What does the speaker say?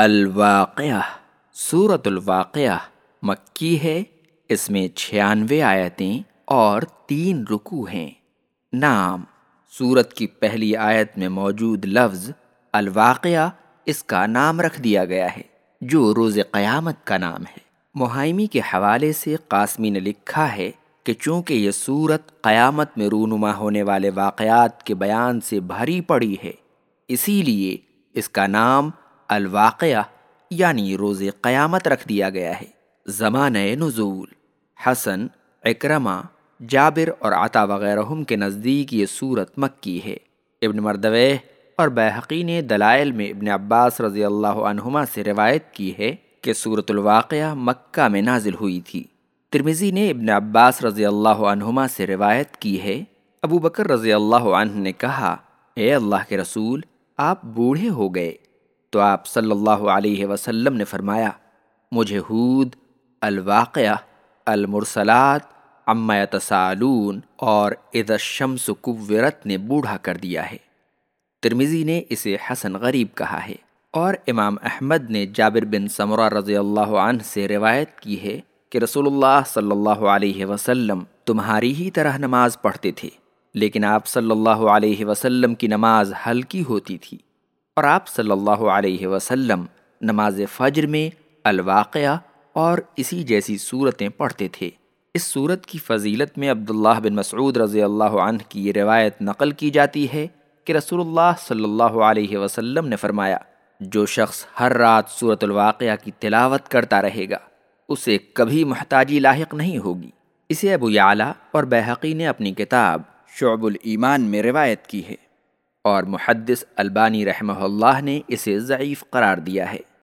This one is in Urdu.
الواقعہ صورت الواقعہ، مکی ہے، اس میں چھیانوے آیتیں اور تین رکو ہیں۔ نام صورت کی پہلی آیت میں موجود لفظ الواقعہ، اس کا نام رکھ دیا گیا ہے، جو روز قیامت کا نام ہے۔ محائمی کے حوالے سے قاسمی نے لکھا ہے کہ چونکہ یہ صورت قیامت میں رونما ہونے والے واقعات کے بیان سے بھری پڑی ہے، اسی لیے اس کا نام الواقعہ یعنی روز قیامت رکھ دیا گیا ہے۔ زمانہ نزول۔ حسن اکرما جابر اور عطا وغیرہ کے نزدیک یہ صورت مکی ہے۔ ابن مردوے اور بحقی نے دلائل میں ابن عباس رضی اللہ عنہما سے روایت کی ہے کہ صورت الواقعہ مکہ میں نازل ہوئی تھی۔ ترمیزی نے ابن عباس رضی اللہ عنہما سے روایت کی ہے۔ ابو بکر رضی اللہ عنہ نے کہا، اے اللہ کے رسول، آپ بوڑھے ہو گئے۔ تو آپ صلی اللہ علیہ وسلم نے فرمایا، مجھے حود الواقعہ، المرسلات، عما تسالون اور اذا الشمس کورت نے بوڑھا کر دیا ہے۔ ترمیزی نے اسے حسن غریب کہا ہے اور امام احمد نے جابر بن سمرہ رضی اللہ عنہ سے روایت کی ہے کہ رسول اللہ صلی اللہ علیہ وسلم تمہاری ہی طرح نماز پڑھتے تھے، لیکن آپ صلی اللہ علیہ وسلم کی نماز ہلکی ہوتی تھی۔ اور آپ صلی اللہ علیہ وسلم نماز فجر میں الواقعہ اور اسی جیسی صورتیں پڑھتے تھے۔ اس صورت کی فضیلت میں عبداللہ بن مسعود رضی اللہ عنہ کی یہ روایت نقل کی جاتی ہے کہ رسول اللہ صلی اللہ علیہ وسلم نے فرمایا، جو شخص ہر رات صورت الواقعہ کی تلاوت کرتا رہے گا، اسے کبھی محتاجی لاحق نہیں ہوگی۔ اسے ابو یعلا اور بحقی نے اپنی کتاب شعب الایمان میں روایت کی ہے۔ اور محدث البانی رحمہ اللہ نے اسے ضعیف قرار دیا ہے۔